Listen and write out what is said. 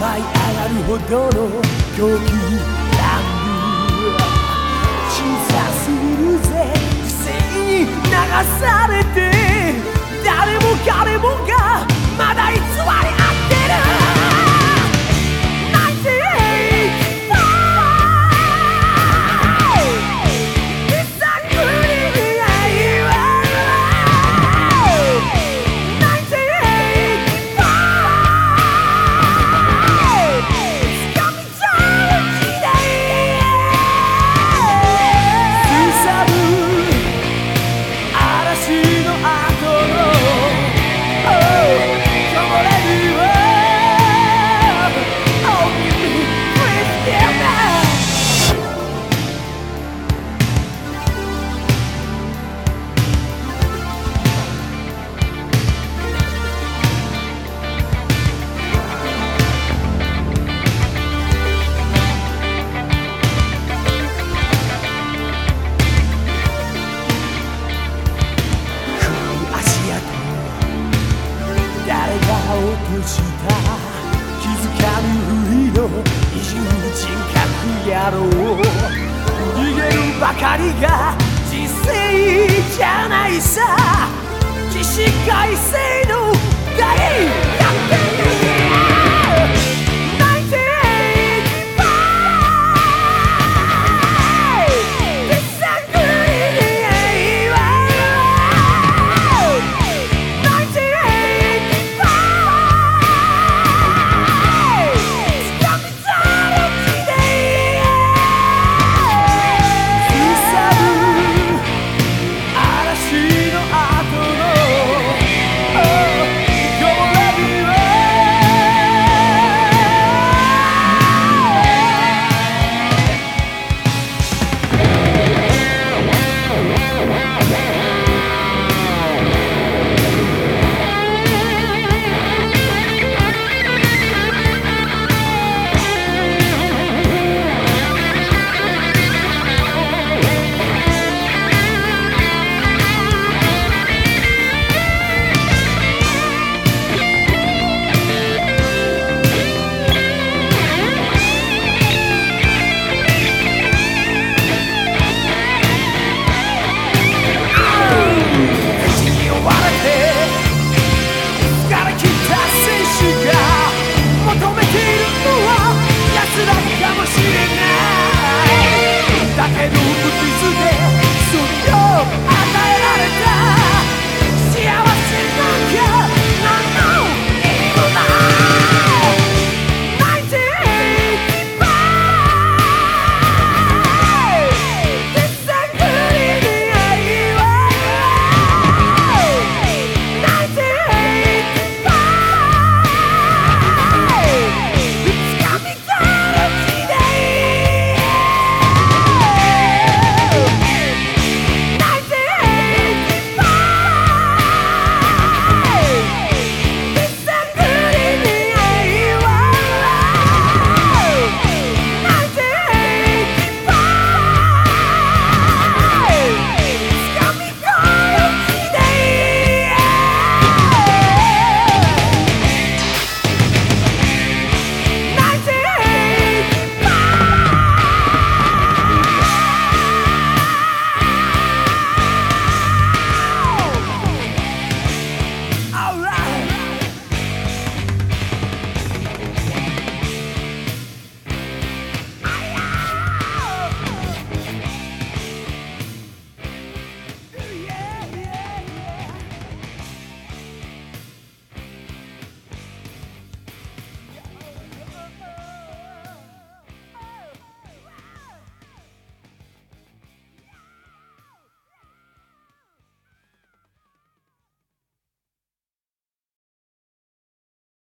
舞い上がるほどの狂気乱舞小さすぎるぜ不正に流されてした気づかぬふりの異人人格野郎逃げるばかりが実生じゃないさ起死回生の大逆転